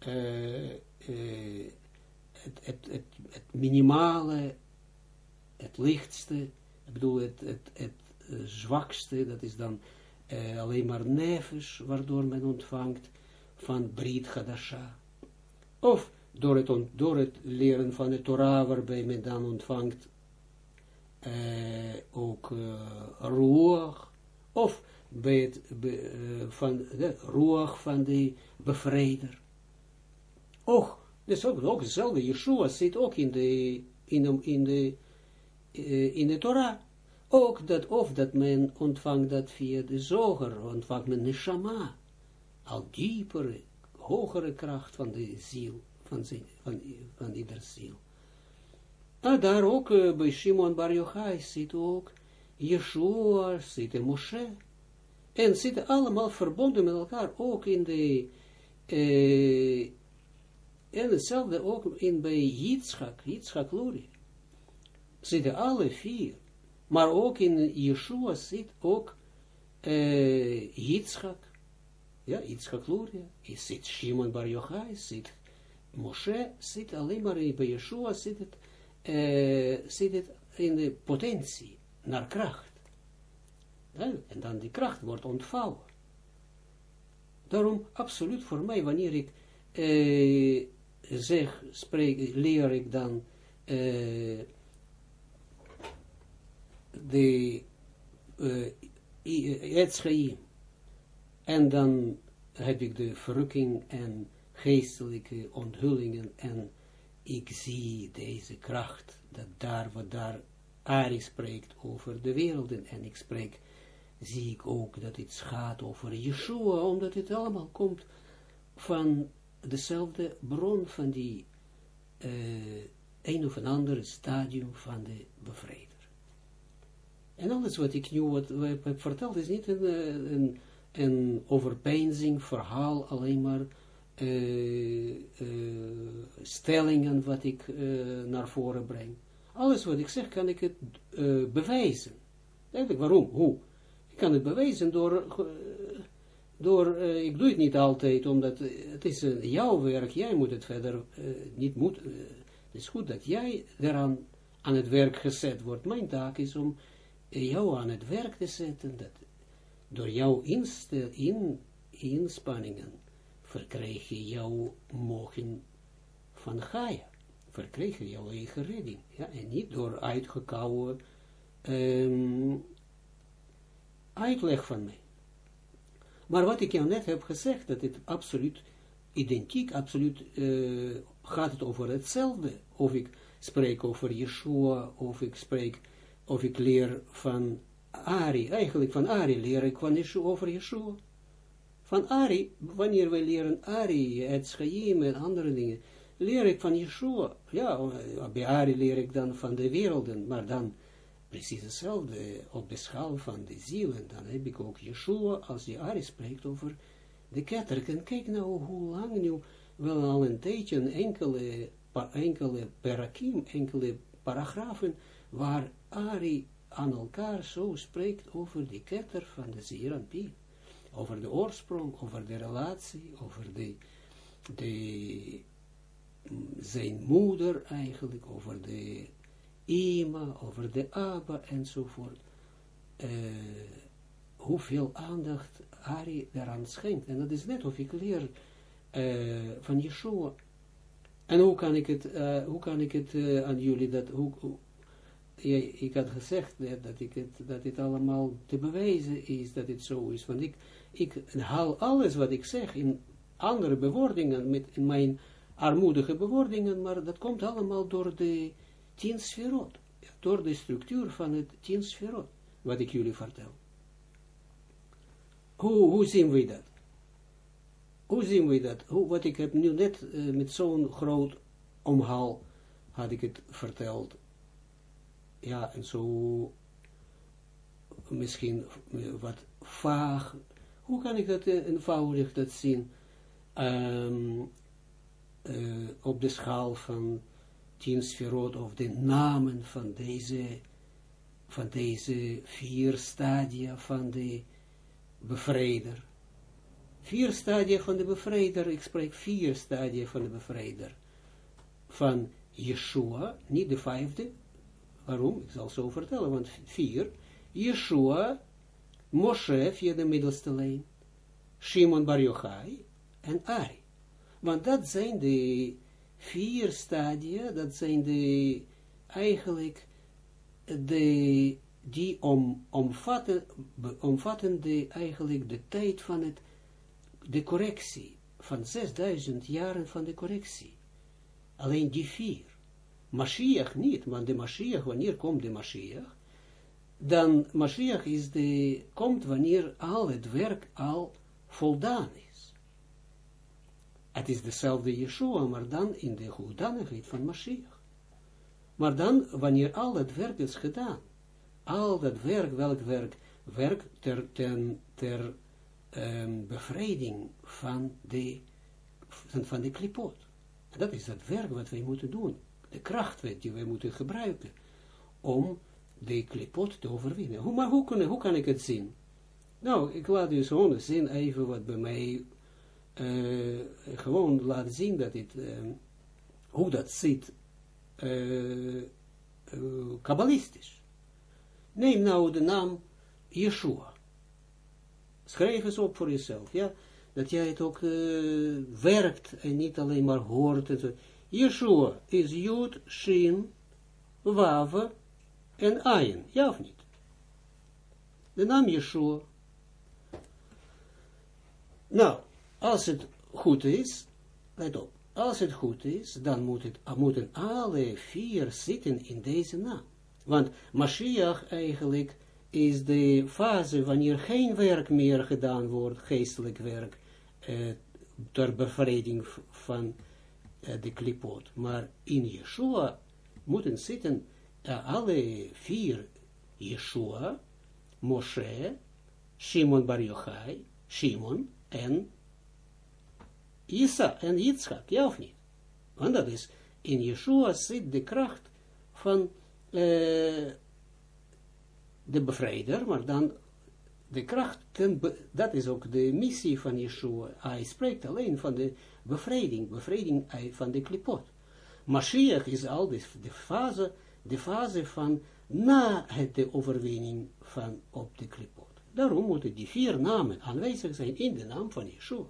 uh, uh, het, het, het, minimale, het lichtste, ik bedoel het, het, het zwakste, dat is dan alleen maar nefes, waardoor men ontvangt van Brit Hadasha. Of door het, door het leren van de Torah, waarbij men dan ontvangt uh, ook uh, ruach, of bij het, van de ruach van de bevrijder. Och, dus ook, ook Yeshua zit ook in de, in de, in de Torah. Ook dat, of dat men ontvangt dat via de zoger, ontvangt men neshama, al diepere, hogere kracht van de ziel van, zijn, van, van ieder ziel. En daar ook uh, bij Shimon Bar Yochai zit ook Yeshua, zit Moshe. En zitten allemaal verbonden met elkaar, ook in de, uh, en hetzelfde ook in bij Yitzchak, Yitzchak Luri. Zitten alle vier. Maar ook in Yeshua zit ook uh, Yitzchak. Ja, Yitzchak Luri. Zit Shimon Bar Yochai, zit Moshe zit alleen maar bij Yeshua zit het, uh, zit in de potentie naar kracht. En dan die kracht wordt ontvouwen. Daarom, absoluut voor mij, wanneer ik uh, zeg, spreek, leer ik dan de uh, en dan heb ik de verrukking en geestelijke onthullingen en ik zie deze kracht, dat daar wat daar Ari spreekt over de werelden en ik spreek, zie ik ook dat het gaat over Yeshua, omdat het allemaal komt van dezelfde bron van die uh, een of een ander stadium van de bevrijder. En alles wat ik nu wat, heb verteld is niet een, eh, een, overpeinzing verhaal alleen maar uh, stellingen wat ik naar voren breng. Alles wat ik zeg, kan ik het bewijzen. Eigenlijk, waarom? Hoe? Ik kan het bewijzen door, door ik doe het niet altijd, omdat het is jouw werk, jij moet het verder niet moeten. het is goed dat jij eraan aan het werk gezet wordt. Mijn taak is om jou aan het werk te zetten, dat door jouw instel, in, inspanningen verkrijg je jouw mogen van Gaia. Verkrijg je jouw eigen redding. Ja, en niet door uitgekouwen um, uitleg van mij. Maar wat ik jou net heb gezegd, dat het absoluut identiek, absoluut uh, gaat het over hetzelfde. Of ik spreek over Yeshua, of ik spreek, of ik leer van Ari, eigenlijk van Ari leer ik van Yeshua, over Yeshua van Ari, wanneer wij leren Ari, het Schaim en andere dingen, leer ik van Yeshua. Ja, bij Ari leer ik dan van de werelden, maar dan precies hetzelfde op de schaal van de ziel. En dan heb ik ook Yeshua, als die Ari spreekt over de ketter. En kijk nou hoe lang nu, wel al een tijdje, enkele, enkele perakim, enkele paragrafen, waar Ari aan elkaar zo spreekt over de ketter van de Zeeranpie over de oorsprong, over de relatie, over de, de zijn moeder eigenlijk, over de ima, over de Abba enzovoort. Uh, hoeveel aandacht Ari daaraan schenkt. En dat is net of ik leer uh, van Yeshua. En hoe kan ik het, uh, hoe kan ik het aan jullie, dat, hoe, ja, ik had gezegd dat, ik het, dat dit allemaal te bewijzen is, dat het zo is. Want ik, ik haal alles wat ik zeg in andere bewoordingen, met in mijn armoedige bewoordingen, maar dat komt allemaal door de tien sferot, door de structuur van het tien sferot, wat ik jullie vertel. Hoe, hoe zien we dat? Hoe zien we dat? Hoe, wat ik heb nu net uh, met zo'n groot omhaal had ik het verteld. Ja, en zo misschien wat vaag. Hoe kan ik dat uh, eenvoudig dat zien? Um, uh, op de schaal van tien sferot of de namen van deze, van deze vier stadia van de bevrijder. Vier stadia van de bevrijder, ik spreek vier stadia van de bevrijder. Van Yeshua, niet de vijfde. Waarom? Ik zal zo vertellen, want vier. Yeshua, Moshe via de middelste lijn, Shimon Bar Yochai en Ari. Want dat zijn de vier stadia, dat zijn de, eigenlijk, de, die om, omvatten, omvatten de, eigenlijk de tijd van het, de correctie, van 6000 jaren van de correctie. Alleen die vier. Mashiach niet, want de Mashiach, wanneer komt de Mashiach? Dan Mashiach is de, komt wanneer al het werk al voldaan is. Het is dezelfde Yeshua, maar dan in de hoedanigheid van Mashiach. Maar dan, wanneer al het werk is gedaan, al dat werk, welk werk, werk ter, ten, ter um, bevrijding van de, van, van de klipot. Dat is het werk wat wij moeten doen. De kracht die wij moeten gebruiken om de klipot te overwinnen. Hoe, maar hoe, hoe kan ik het zien? Nou, ik laat u gewoon zien even wat bij mij uh, gewoon laten zien dat het, uh, hoe dat zit, uh, kabbalistisch. Neem nou de naam Yeshua. Schrijf eens op voor jezelf, ja. Dat jij het ook werkt en niet alleen maar hoort. En. Yeshua is Jud, Shin, Wav en Ayin, ja of niet? De naam Yeshua. Nou, als het goed is, let op, als het goed is, dan moet het, moeten alle vier zitten in deze naam. Want Mashiach eigenlijk is de fase wanneer geen werk meer gedaan wordt, geestelijk werk, eh, ter bevrijding van de klipot. Maar in Yeshua moeten zitten uh, alle vier Yeshua, Moshe, Shimon Bar Yochai, Shimon en Isa en Yitzchak, ja of niet? Want dat is, in Yeshua zit de kracht van uh, de bevrijder, maar dan de kracht, ten dat is ook de missie van Yeshua. Hij spreekt alleen van de bevrijding, bevrijding van de klipot. Mashiach is al de, de, fase, de fase van na het de overwinning van op de klipot. Daarom moeten die vier namen aanwezig zijn in de naam van Yeshua.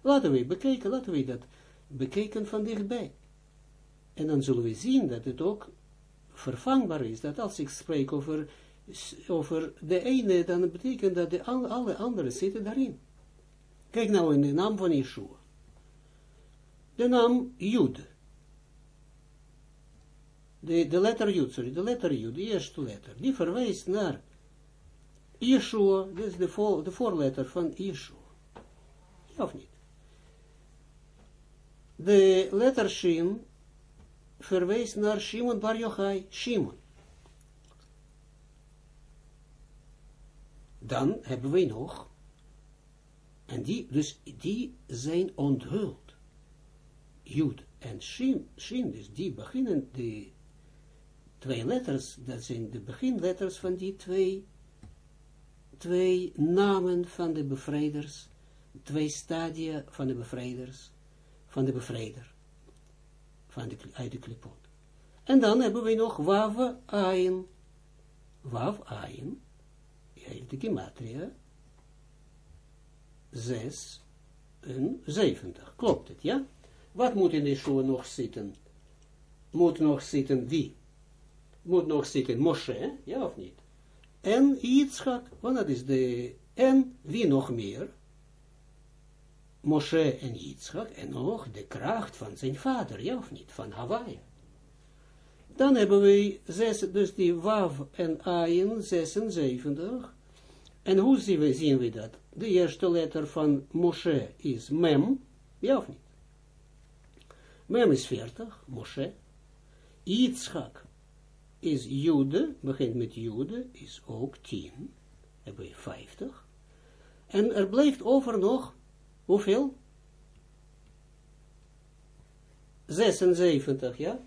Laten we bekijken, laten we dat bekijken van dichtbij. En dan zullen we zien dat het ook vervangbaar is, dat als ik spreek over, over de ene, dan betekent dat de alle andere zitten daarin. Kijk nou in de naam van Yeshua. De naam Jud. De, de letter Jud, sorry, de letter Jud, de eerste letter, die verwijst naar Yeshua, dat is de, voor, de voorletter van Yeshua. Ja of niet? De letter Shin verwijst naar Shimon Bar Yochai, Shimon. Dan hebben we nog, en die, dus die zijn onthuld. Jud en Shin, Shin, dus die beginnen, de twee letters, dat zijn de beginletters van die twee, twee namen van de bevrijders, twee stadia van de bevrijders, van de bevrijder. van de, uit de klipot. En dan hebben we nog wav ayin. Wav ayin, heeft de gematria, 6 en 70. Klopt het, ja? Wat moet in de show nog zitten? Moet nog zitten wie? Moet nog zitten Moshe, ja of niet? En Yitzchak, want dat is de, en wie nog meer? Moshe en Yitzchak, en nog de kracht van zijn vader, ja of niet? Van Hawaii. Dan hebben we zes, dus die Wav en Ayin 76. En hoe zien we, zien we dat? De eerste letter van Moshe is Mem, ja of niet? Mem is 40, Moshe. Yitzchak is Jude, begint met Jude, is ook 10. Hebben we 50. En er blijft over nog, hoeveel? 76, ja?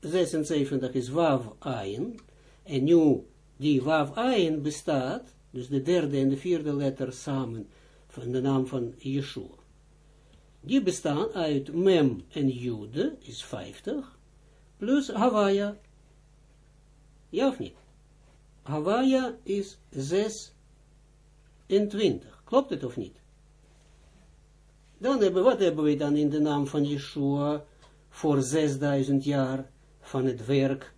76 is Wav Ayin. En nu die Wav Ayin bestaat, dus de derde en de vierde letter samen, van de naam van Yeshua. Die bestaan uit Mem en Jude, is 50, plus Hawaia. Ja of niet? Hawaia is 26. Klopt het of niet? Dan hebben, wat hebben we dan in de naam van Yeshua voor 6000 jaar van het werk,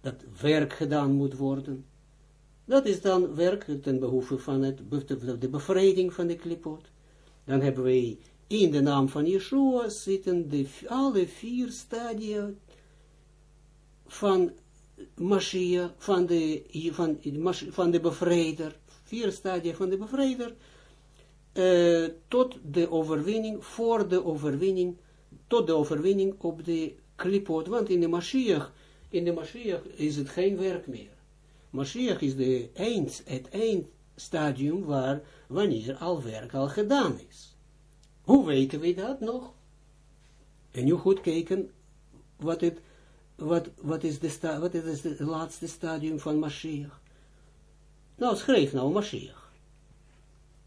dat werk gedaan moet worden. Dat is dan werk ten behoeve van het, de bevrijding van de klipot. Dan hebben we in de naam van Yeshua zitten de, alle vier stadia van Mashiach, van de, van, van de bevrijder, vier stadia van de bevrijder, uh, tot de overwinning, voor de overwinning, tot de overwinning op de klipot, want in de Mashiach, in de Mashiach is het geen werk meer. Mashiach is de eind, het eindstadium waar, wanneer al werk al gedaan is. Hoe weten we dat nog? En nu goed kijken, wat, het, wat, wat, is, de sta, wat is het laatste stadium van Mashiach? Nou, schrijf nou Mashiach.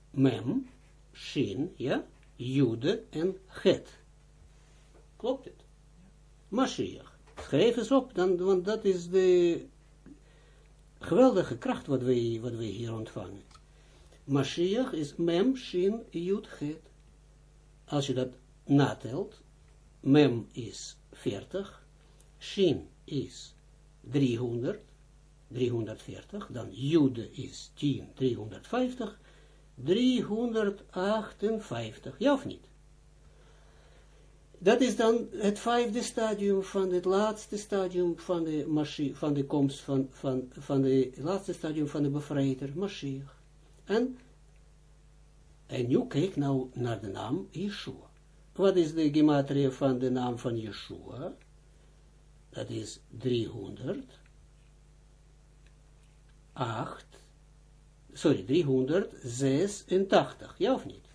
Mem, Shin, ja, Jude en Het. Klopt het? Mashiach. Schrijf eens op, dan, want dat is de geweldige kracht wat wij, wat wij hier ontvangen. Mashiach is mem, shin, yud, het. Als je dat natelt, mem is 40, shin is 300, 340, dan jude is 10, 350, 358, ja of niet? Dat is dan het vijfde stadium van het laatste stadium van de, Mashiach, van de komst van, van, van de laatste stadium van de bevrijder, Mashiach. En, en nu kijk nou naar de naam Yeshua. Wat is de gematria van de naam van Yeshua? Dat is 300, 8, sorry, 386, ja of niet?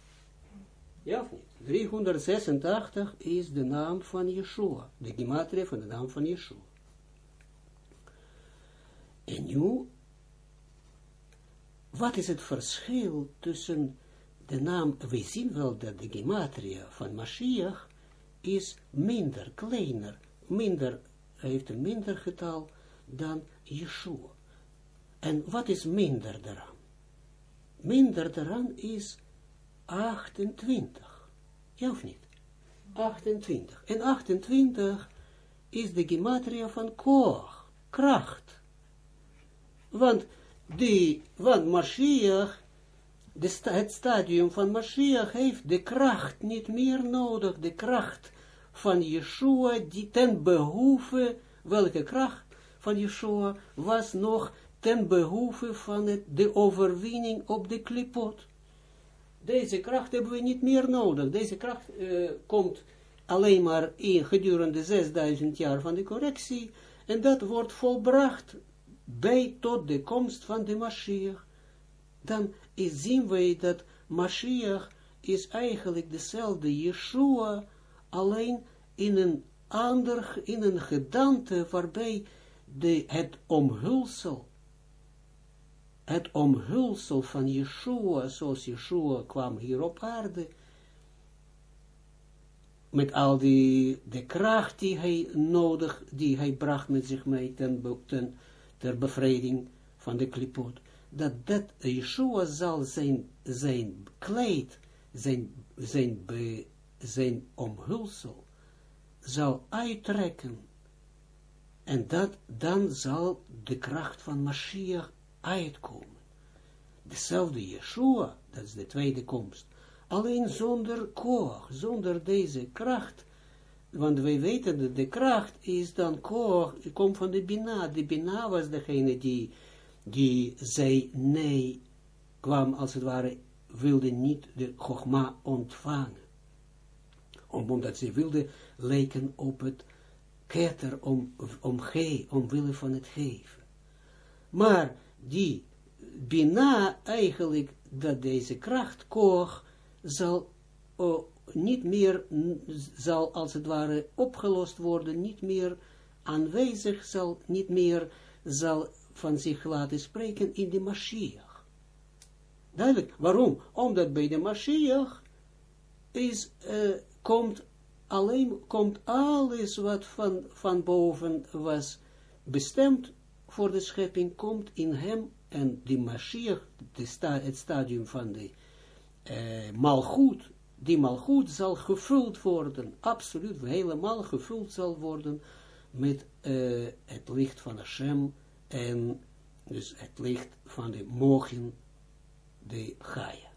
Ja of niet? 386 is de naam van Yeshua, de gematria van de naam van Yeshua. En nu, wat is het verschil tussen de naam, we zien wel dat de gematria van Mashiach is minder, kleiner, minder, heeft een minder getal dan Yeshua. En wat is minder daaraan? Minder daaraan is 28. Ja of niet? 28. En 28 is de gematria van koch, kracht. Want, die, want Mashiach, het stadium van Mashiach heeft de kracht niet meer nodig, de kracht van Yeshua, die ten behoeve, welke kracht van Yeshua was nog ten behoeve van de overwinning op de klipot. Deze kracht hebben we niet meer nodig. Deze kracht uh, komt alleen maar in gedurende 6000 jaar van de correctie. En dat wordt volbracht bij tot de komst van de Mashiach. Dan zien wij dat Mashiach is eigenlijk dezelfde Yeshua, alleen in een ander, in een gedante waarbij de, het omhulsel het omhulsel van Yeshua, zoals Yeshua kwam hier op aarde, met al die, de kracht die hij nodig, die hij bracht met zich mee ten, ten, ter bevrijding van de klipot, dat dat Yeshua zal zijn, zijn kleed, zijn, zijn, zijn omhulsel, zal uittrekken, en dat, dan zal de kracht van Mashiach uitkomen. Dezelfde Yeshua, dat is de tweede komst, alleen zonder koor, zonder deze kracht, want wij weten dat de kracht is dan koor, komt van de Bina, de Bina was degene die, die zei nee, kwam als het ware, wilde niet de Chogma ontvangen, omdat ze wilde lijken op het ketter om, om, ge, omwille van het geven. Maar die Bina eigenlijk, dat deze kracht koor, zal uh, niet meer, zal als het ware opgelost worden, niet meer aanwezig, zal niet meer, zal van zich laten spreken in de Mashiach. Duidelijk, waarom? Omdat bij de Mashiach is, uh, komt alleen, komt alles wat van, van boven was bestemd voor de schepping, komt in hem en die Mashiach, sta, het stadium van de uh, malgoed, die malgoed zal gevuld worden, absoluut helemaal gevuld zal worden met uh, het licht van Hashem en dus het licht van de mogen, de Gaia.